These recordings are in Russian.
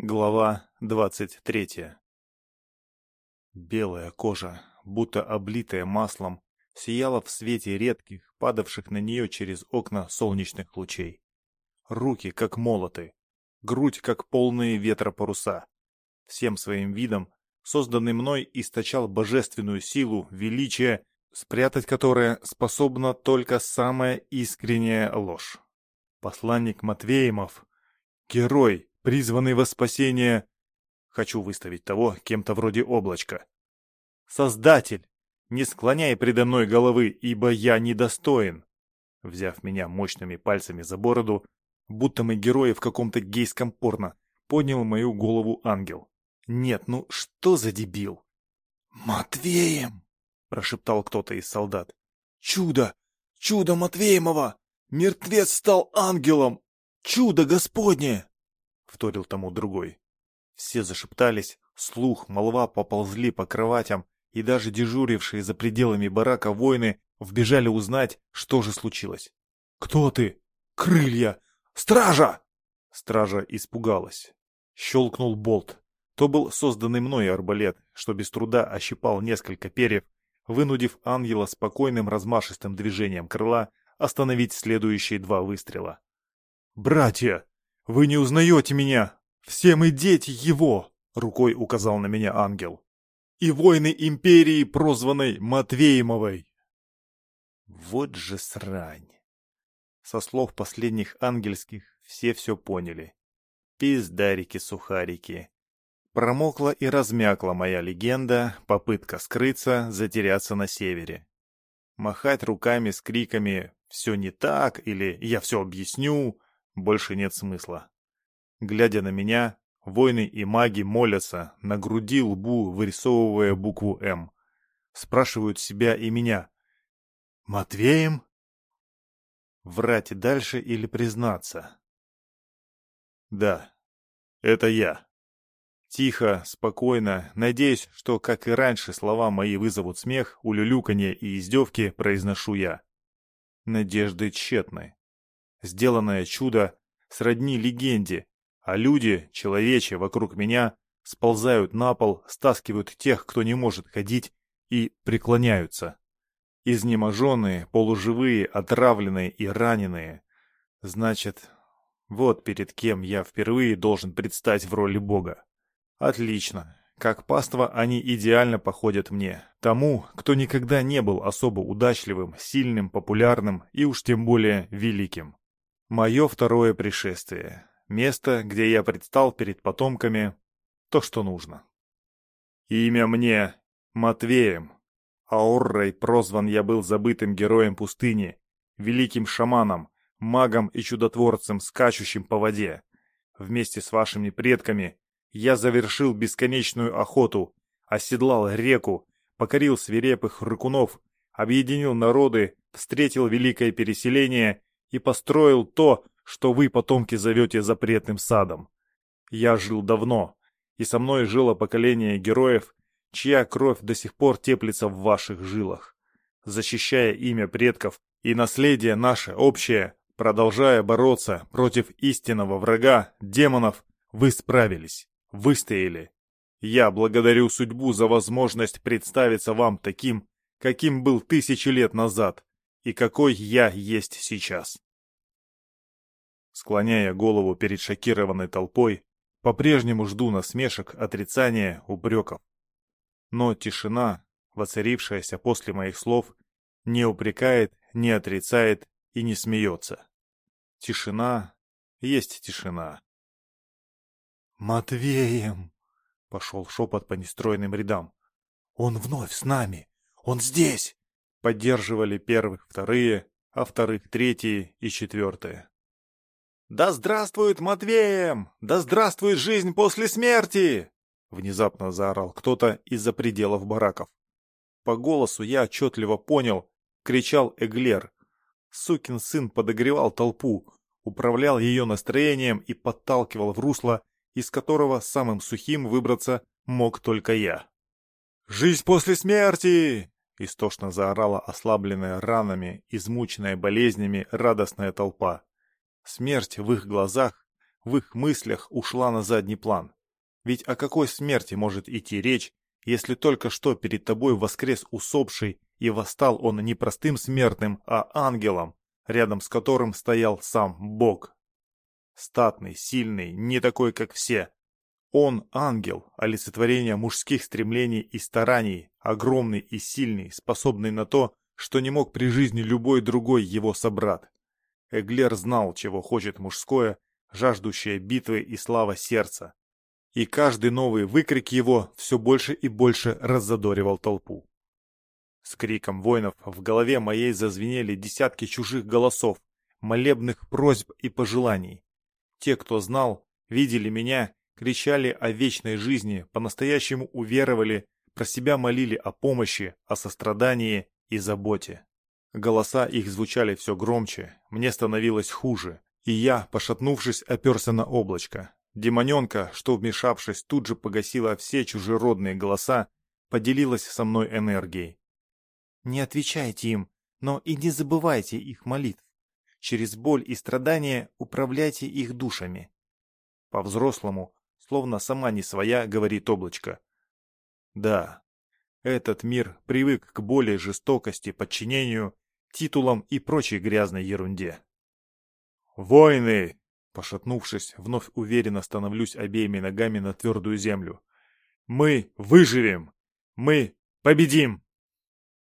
Глава двадцать третья Белая кожа, будто облитая маслом, сияла в свете редких, падавших на нее через окна солнечных лучей. Руки, как молоты, грудь, как полные ветра паруса. Всем своим видом, созданный мной, источал божественную силу, величие, спрятать которое способна только самая искренняя ложь. Посланник Матвеемов, герой, призванный во спасение... Хочу выставить того кем-то вроде облачка. Создатель, не склоняй предо мной головы, ибо я недостоин. Взяв меня мощными пальцами за бороду, будто мы герои в каком-то гейском порно, поднял мою голову ангел. Нет, ну что за дебил? «Матвеем!» — прошептал кто-то из солдат. «Чудо! Чудо Матвеемова! Мертвец стал ангелом! Чудо Господне!» — вторил тому другой. Все зашептались, слух, молва поползли по кроватям, и даже дежурившие за пределами барака воины вбежали узнать, что же случилось. «Кто ты? Крылья! Стража!» Стража испугалась. Щелкнул болт. То был созданный мной арбалет, что без труда ощипал несколько перьев, вынудив ангела спокойным размашистым движением крыла остановить следующие два выстрела. «Братья, вы не узнаете меня! Все мы дети его!» — рукой указал на меня ангел и войны империи, прозванной Матвеемовой. Вот же срань. Со слов последних ангельских все все поняли. Пиздарики-сухарики. Промокла и размякла моя легенда, попытка скрыться, затеряться на севере. Махать руками с криками «все не так» или «я все объясню» больше нет смысла. Глядя на меня, Воины и маги молятся, на груди лбу вырисовывая букву «М». Спрашивают себя и меня. «Матвеем?» Врать дальше или признаться? Да, это я. Тихо, спокойно, надеясь, что, как и раньше, слова мои вызовут смех, улюлюканье и издевки, произношу я. Надежды тщетны. Сделанное чудо сродни легенде, а люди, человечи вокруг меня, сползают на пол, стаскивают тех, кто не может ходить, и преклоняются. Изнеможенные, полуживые, отравленные и раненые. Значит, вот перед кем я впервые должен предстать в роли Бога. Отлично. Как паства они идеально походят мне. Тому, кто никогда не был особо удачливым, сильным, популярным и уж тем более великим. Мое второе пришествие. Место, где я предстал перед потомками, то, что нужно. Имя мне Матвеем. Ауррой прозван я был забытым героем пустыни, великим шаманом, магом и чудотворцем, скачущим по воде. Вместе с вашими предками я завершил бесконечную охоту, оседлал реку, покорил свирепых рыкунов, объединил народы, встретил великое переселение и построил то, что вы, потомки, зовете запретным садом. Я жил давно, и со мной жило поколение героев, чья кровь до сих пор теплится в ваших жилах. Защищая имя предков и наследие наше общее, продолжая бороться против истинного врага, демонов, вы справились, выстояли. Я благодарю судьбу за возможность представиться вам таким, каким был тысячи лет назад и какой я есть сейчас. Склоняя голову перед шокированной толпой, по-прежнему жду насмешек, отрицания, упреков. Но тишина, воцарившаяся после моих слов, не упрекает, не отрицает и не смеется. Тишина есть тишина. «Матвеем!» — пошел шепот по нестроенным рядам. «Он вновь с нами! Он здесь!» Поддерживали первых вторые, а вторых третьи и четвертые. «Да здравствует Матвеем! Да здравствует жизнь после смерти!» Внезапно заорал кто-то из-за пределов бараков. По голосу я отчетливо понял, кричал Эглер. Сукин сын подогревал толпу, управлял ее настроением и подталкивал в русло, из которого самым сухим выбраться мог только я. «Жизнь после смерти!» — истошно заорала ослабленная ранами, измученная болезнями радостная толпа. Смерть в их глазах в их мыслях ушла на задний план. Ведь о какой смерти может идти речь, если только что перед тобой воскрес усопший, и восстал он не простым смертным, а ангелом, рядом с которым стоял сам Бог. Статный, сильный, не такой, как все. Он ангел, олицетворение мужских стремлений и стараний, огромный и сильный, способный на то, что не мог при жизни любой другой его собрат. Эглер знал, чего хочет мужское, жаждущее битвы и слава сердца. И каждый новый выкрик его все больше и больше раззадоривал толпу. С криком воинов в голове моей зазвенели десятки чужих голосов, молебных просьб и пожеланий. Те, кто знал, видели меня, кричали о вечной жизни, по-настоящему уверовали, про себя молили о помощи, о сострадании и заботе. Голоса их звучали все громче, мне становилось хуже, и я, пошатнувшись, оперся на облачко. Демоненка, что вмешавшись, тут же погасила все чужеродные голоса, поделилась со мной энергией. Не отвечайте им, но и не забывайте их молитв. Через боль и страдания управляйте их душами. По-взрослому, словно сама не своя, говорит облачко. Да, этот мир привык к более жестокости, подчинению, титулам и прочей грязной ерунде. «Войны!» Пошатнувшись, вновь уверенно становлюсь обеими ногами на твердую землю. «Мы выживем! Мы победим!»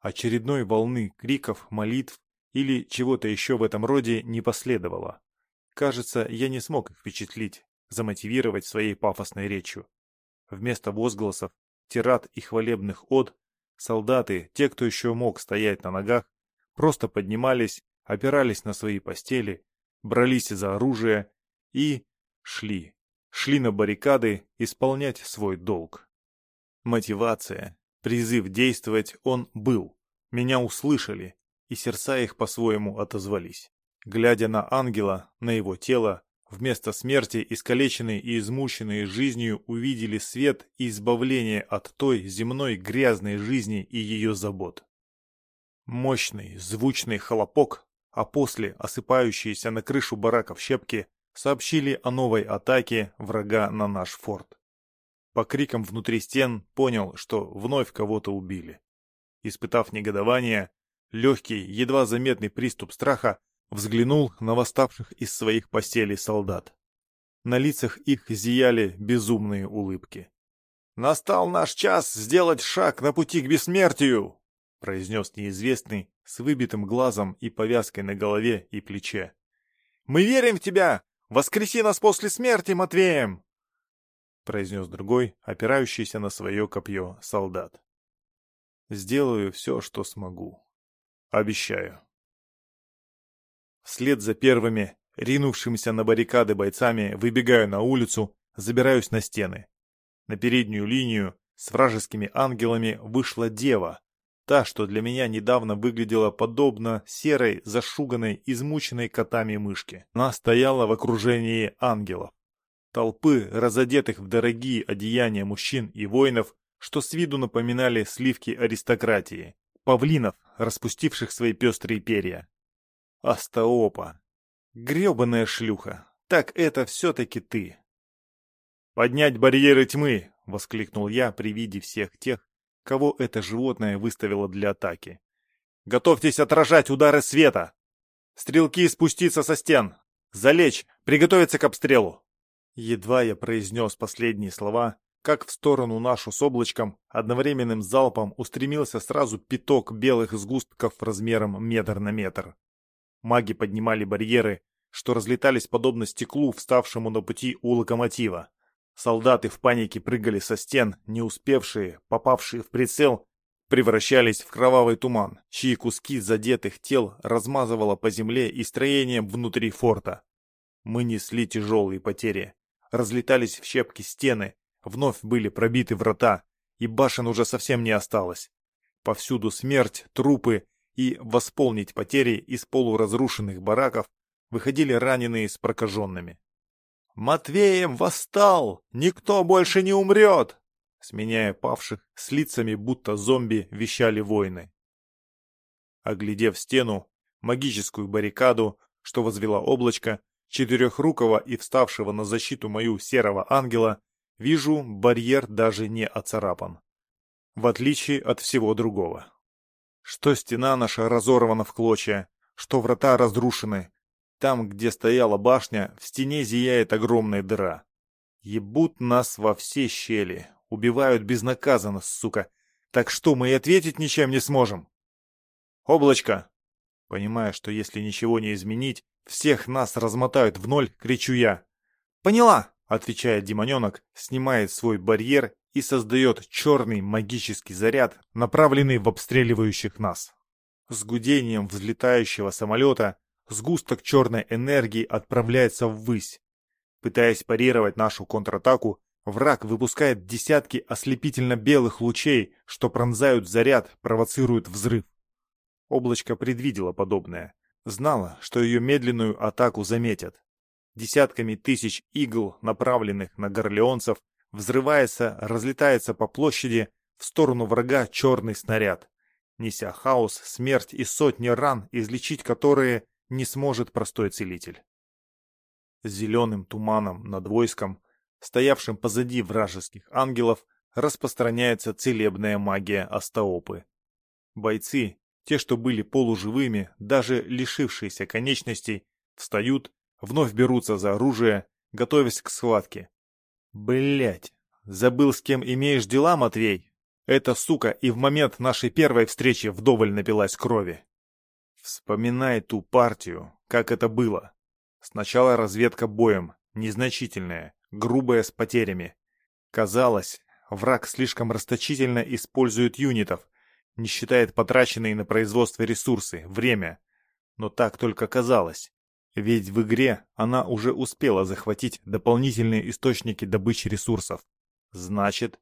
Очередной волны криков, молитв или чего-то еще в этом роде не последовало. Кажется, я не смог их впечатлить, замотивировать своей пафосной речью. Вместо возгласов, тират и хвалебных од, солдаты, те, кто еще мог стоять на ногах, просто поднимались, опирались на свои постели, брались за оружие и шли. Шли на баррикады исполнять свой долг. Мотивация, призыв действовать он был. Меня услышали, и сердца их по-своему отозвались. Глядя на ангела, на его тело, вместо смерти искалеченные и измученные жизнью увидели свет и избавление от той земной грязной жизни и ее забот. Мощный, звучный хлопок а после осыпающиеся на крышу бараков щепки сообщили о новой атаке врага на наш форт. По крикам внутри стен понял, что вновь кого-то убили. Испытав негодование, легкий, едва заметный приступ страха взглянул на восставших из своих постелей солдат. На лицах их зияли безумные улыбки. «Настал наш час сделать шаг на пути к бессмертию!» — произнес неизвестный с выбитым глазом и повязкой на голове и плече. «Мы верим в тебя! Воскреси нас после смерти, Матвеем!» — произнес другой, опирающийся на свое копье солдат. «Сделаю все, что смогу. Обещаю». Вслед за первыми, ринувшимися на баррикады бойцами, выбегаю на улицу, забираюсь на стены. На переднюю линию с вражескими ангелами вышла дева, Та, что для меня недавно выглядела подобно серой, зашуганной, измученной котами мышке. Она стояла в окружении ангелов. Толпы, разодетых в дорогие одеяния мужчин и воинов, что с виду напоминали сливки аристократии. Павлинов, распустивших свои пестрые перья. Астаопа. гребаная шлюха. Так это все-таки ты. «Поднять барьеры тьмы!» — воскликнул я при виде всех тех, кого это животное выставило для атаки. «Готовьтесь отражать удары света! Стрелки спуститься со стен! Залечь! Приготовиться к обстрелу!» Едва я произнес последние слова, как в сторону нашу с облачком одновременным залпом устремился сразу пяток белых сгустков размером метр на метр. Маги поднимали барьеры, что разлетались подобно стеклу, вставшему на пути у локомотива. Солдаты в панике прыгали со стен, не успевшие, попавшие в прицел, превращались в кровавый туман, чьи куски задетых тел размазывало по земле и строениям внутри форта. Мы несли тяжелые потери. Разлетались в щепки стены, вновь были пробиты врата, и башен уже совсем не осталось. Повсюду смерть, трупы, и восполнить потери из полуразрушенных бараков выходили раненые с прокаженными. Матвеем восстал! Никто больше не умрет!» Сменяя павших, с лицами будто зомби вещали воины. Оглядев стену, магическую баррикаду, что возвела облачко, четырехрукого и вставшего на защиту мою серого ангела, вижу, барьер даже не оцарапан. В отличие от всего другого. Что стена наша разорвана в клочья, что врата разрушены. Там, где стояла башня, в стене зияет огромная дыра. Ебут нас во все щели, убивают безнаказанно, сука. Так что, мы и ответить ничем не сможем? Облачко! Понимая, что если ничего не изменить, всех нас размотают в ноль, кричу я. «Поняла!» — отвечает демоненок, снимает свой барьер и создает черный магический заряд, направленный в обстреливающих нас. С гудением взлетающего самолета сгусток черной энергии отправляется ввысь. Пытаясь парировать нашу контратаку, враг выпускает десятки ослепительно-белых лучей, что пронзают заряд, провоцируют взрыв. Облачко предвидела подобное. Знала, что ее медленную атаку заметят. Десятками тысяч игл, направленных на горлеонцев, взрывается, разлетается по площади в сторону врага черный снаряд, неся хаос, смерть и сотни ран, излечить которые не сможет простой целитель. Зеленым туманом над войском, стоявшим позади вражеских ангелов, распространяется целебная магия Астаопы. Бойцы, те, что были полуживыми, даже лишившиеся конечностей, встают, вновь берутся за оружие, готовясь к схватке. Блять, забыл, с кем имеешь дела, Матвей? Эта сука и в момент нашей первой встречи вдоволь напилась крови. Вспоминай ту партию, как это было. Сначала разведка боем, незначительная, грубая с потерями. Казалось, враг слишком расточительно использует юнитов, не считает потраченные на производство ресурсы, время. Но так только казалось. Ведь в игре она уже успела захватить дополнительные источники добычи ресурсов. Значит,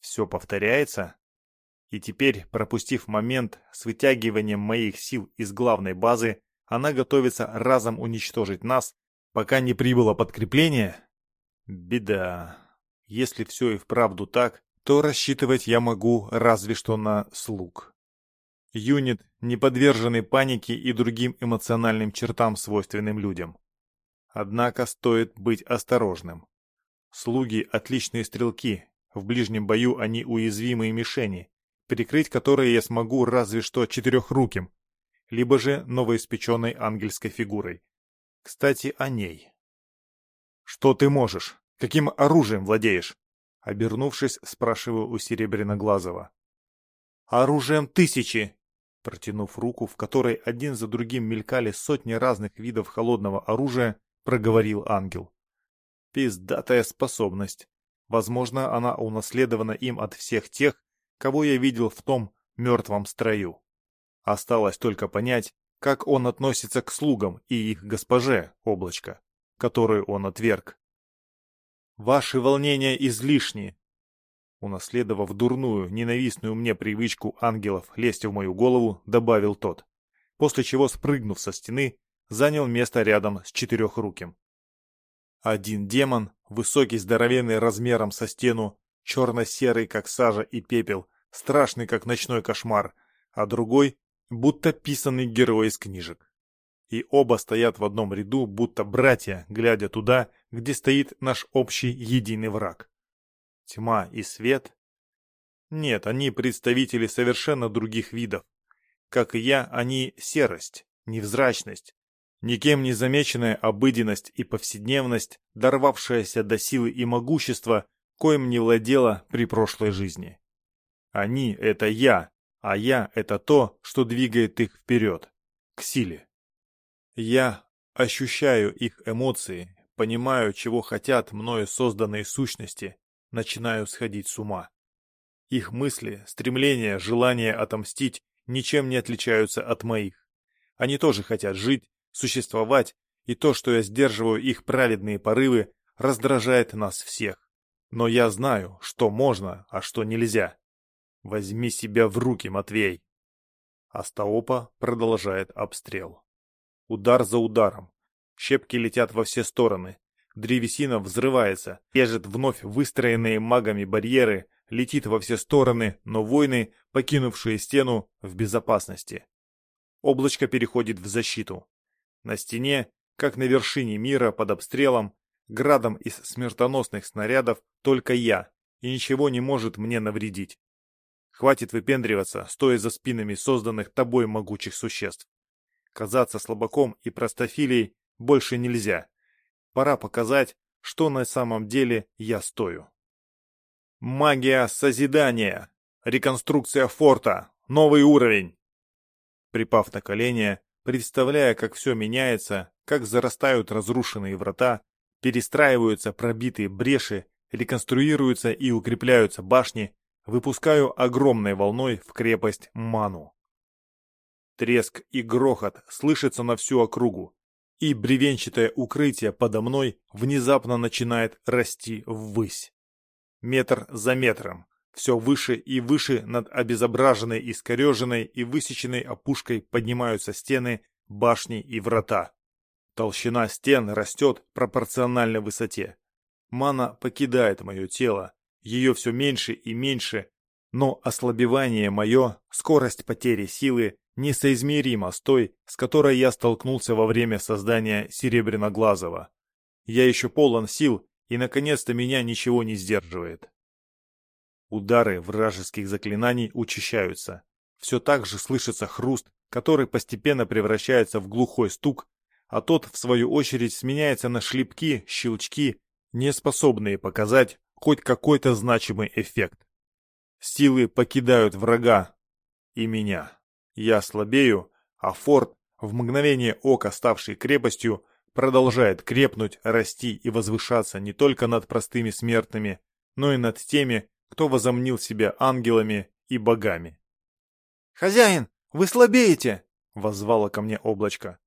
все повторяется? И теперь, пропустив момент с вытягиванием моих сил из главной базы, она готовится разом уничтожить нас, пока не прибыло подкрепление? Беда. Если все и вправду так, то рассчитывать я могу разве что на слуг. Юнит, не подверженный панике и другим эмоциональным чертам, свойственным людям. Однако стоит быть осторожным. Слуги – отличные стрелки, в ближнем бою они уязвимые мишени, перекрыть которые я смогу разве что четырехруким, либо же новоиспеченной ангельской фигурой. Кстати, о ней. Что ты можешь? Каким оружием владеешь? Обернувшись, спрашиваю у Серебряноглазого. «Оружием тысячи!» Протянув руку, в которой один за другим мелькали сотни разных видов холодного оружия, проговорил ангел. Пиздатая способность. Возможно, она унаследована им от всех тех, кого я видел в том мертвом строю. Осталось только понять, как он относится к слугам и их госпоже, облачко, которую он отверг. Ваши волнения излишни. Унаследовав дурную, ненавистную мне привычку ангелов лезть в мою голову, добавил тот. После чего, спрыгнув со стены, занял место рядом с четырехруким. Один демон, высокий, здоровенный размером со стену, черно-серый, как сажа и пепел, страшный, как ночной кошмар, а другой, будто писанный герой из книжек и оба стоят в одном ряду, будто братья, глядя туда, где стоит наш общий единый враг. Тьма и свет? Нет, они представители совершенно других видов. Как и я, они серость, невзрачность, никем не замеченная обыденность и повседневность, дорвавшаяся до силы и могущества, коим не владела при прошлой жизни. Они — это я, а я — это то, что двигает их вперед, к силе. Я ощущаю их эмоции, понимаю, чего хотят мною созданные сущности, начинаю сходить с ума. Их мысли, стремления, желание отомстить ничем не отличаются от моих. Они тоже хотят жить, существовать, и то, что я сдерживаю их праведные порывы, раздражает нас всех. Но я знаю, что можно, а что нельзя. Возьми себя в руки, Матвей. Астаопа продолжает обстрел. Удар за ударом. Щепки летят во все стороны. Древесина взрывается, режет вновь выстроенные магами барьеры, летит во все стороны, но воины, покинувшие стену, в безопасности. Облачко переходит в защиту. На стене, как на вершине мира под обстрелом, градом из смертоносных снарядов, только я, и ничего не может мне навредить. Хватит выпендриваться, стоя за спинами созданных тобой могучих существ. Казаться слабаком и простофилией больше нельзя. Пора показать, что на самом деле я стою. Магия созидания. Реконструкция форта. Новый уровень. Припав на колени, представляя, как все меняется, как зарастают разрушенные врата, перестраиваются пробитые бреши, реконструируются и укрепляются башни, выпускаю огромной волной в крепость Ману. Треск и грохот слышатся на всю округу, и бревенчатое укрытие подо мной внезапно начинает расти ввысь. Метр за метром, все выше и выше над обезображенной, искореженной и высеченной опушкой поднимаются стены, башни и врата. Толщина стен растет пропорционально высоте. Мана покидает мое тело, ее все меньше и меньше, но ослабевание мое, скорость потери силы несоизмеримо с той, с которой я столкнулся во время создания Серебряноглазого. Я еще полон сил, и наконец-то меня ничего не сдерживает. Удары вражеских заклинаний учащаются. Все так же слышится хруст, который постепенно превращается в глухой стук, а тот, в свою очередь, сменяется на шлепки, щелчки, не способные показать хоть какой-то значимый эффект. Силы покидают врага и меня. Я слабею, а форт, в мгновение ока ставший крепостью, продолжает крепнуть, расти и возвышаться не только над простыми смертными, но и над теми, кто возомнил себя ангелами и богами. «Хозяин, вы слабеете!» — воззвало ко мне облачко.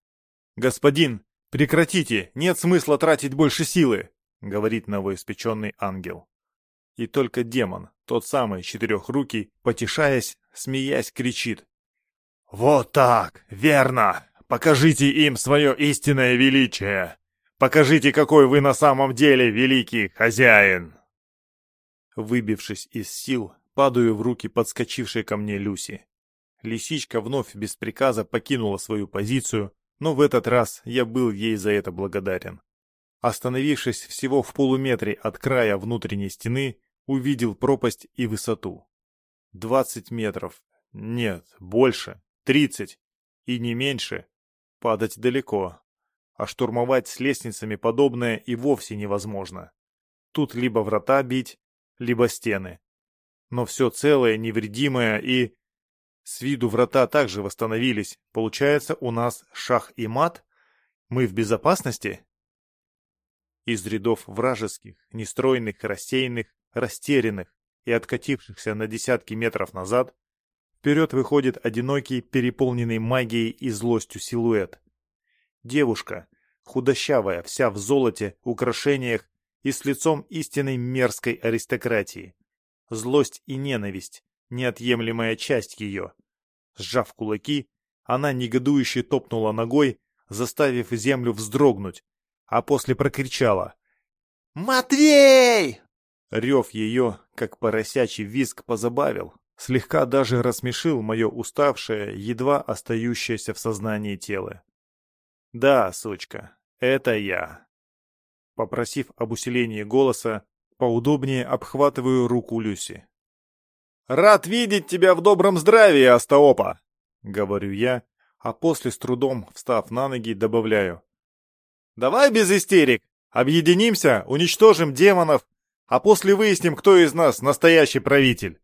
«Господин, прекратите, нет смысла тратить больше силы!» — говорит новоиспеченный ангел. И только демон, тот самый четырехрукий, потешаясь, смеясь, кричит. «Вот так! Верно! Покажите им свое истинное величие! Покажите, какой вы на самом деле великий хозяин!» Выбившись из сил, падаю в руки подскочившей ко мне Люси. Лисичка вновь без приказа покинула свою позицию, но в этот раз я был ей за это благодарен. Остановившись всего в полуметре от края внутренней стены, увидел пропасть и высоту. Двадцать метров. Нет, больше. Тридцать. И не меньше. Падать далеко. А штурмовать с лестницами подобное и вовсе невозможно. Тут либо врата бить, либо стены. Но все целое, невредимое и... С виду врата также восстановились. Получается, у нас шах и мат? Мы в безопасности? Из рядов вражеских, нестройных, рассеянных, растерянных и откатившихся на десятки метров назад, Вперед выходит одинокий, переполненный магией и злостью силуэт. Девушка, худощавая, вся в золоте, украшениях и с лицом истинной мерзкой аристократии. Злость и ненависть — неотъемлемая часть ее. Сжав кулаки, она негодующе топнула ногой, заставив землю вздрогнуть, а после прокричала. «Матвей!» Рев ее, как поросячий визг, позабавил, слегка даже рассмешил мое уставшее, едва остающееся в сознании тело. «Да, сучка, это я». Попросив об усилении голоса, поудобнее обхватываю руку Люси. «Рад видеть тебя в добром здравии, Астаопа!» — говорю я, а после с трудом, встав на ноги, добавляю. «Давай без истерик! Объединимся, уничтожим демонов, а после выясним, кто из нас настоящий правитель!»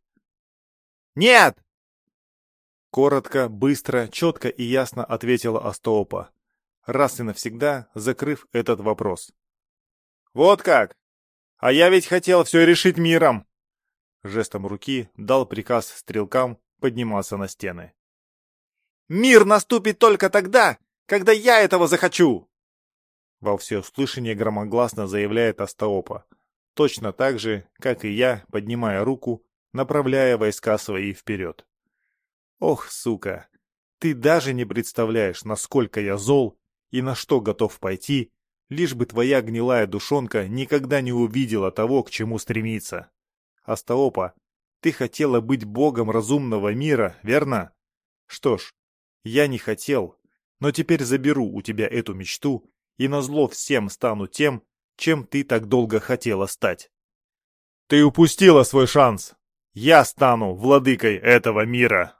«Нет!» Коротко, быстро, четко и ясно ответила Астопа, раз и навсегда закрыв этот вопрос. «Вот как! А я ведь хотел все решить миром!» Жестом руки дал приказ стрелкам подниматься на стены. «Мир наступит только тогда, когда я этого захочу!» Во всеуслышание громогласно заявляет Астаопа, точно так же, как и я, поднимая руку, направляя войска свои вперед. Ох, сука, ты даже не представляешь, насколько я зол и на что готов пойти, лишь бы твоя гнилая душонка никогда не увидела того, к чему стремится. Астаопа, ты хотела быть богом разумного мира, верно? Что ж, я не хотел, но теперь заберу у тебя эту мечту и назло всем стану тем, чем ты так долго хотела стать. Ты упустила свой шанс. Я стану владыкой этого мира.